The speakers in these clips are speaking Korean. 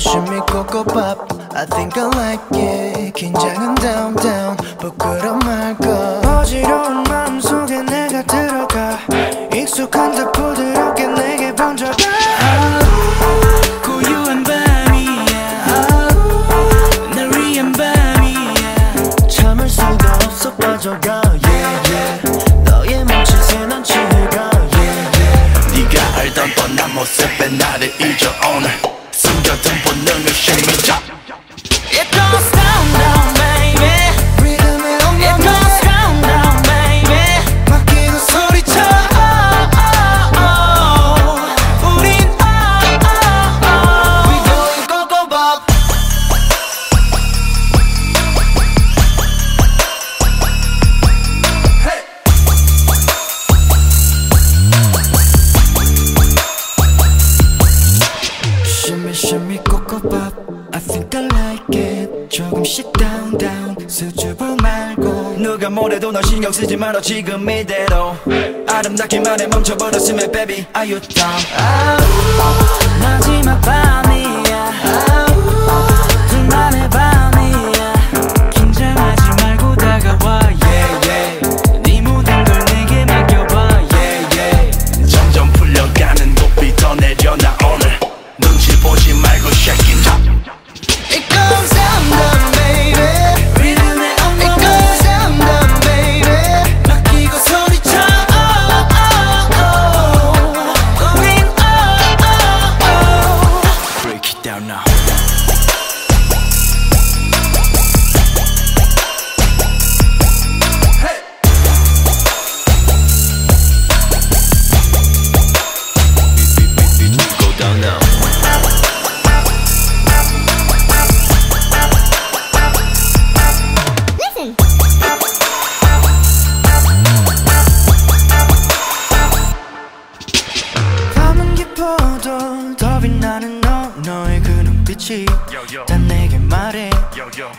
shimmy coco pop. I think I like it. 긴장은 down down gotta eat. 코코팝 I think I like it. 조금씩 down down. 수줍어 말고. 누가 뭐래도 너 신경 쓰지 말아 지금 이대로. 아름답기만 해 멈춰버렸으면 baby Are you down? 있지 다 내게 말해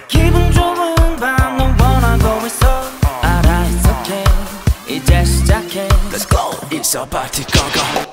기분 좋은 밤넌 원하고 있어 알아 it's okay 이제 시작해 Let's go it's a party go go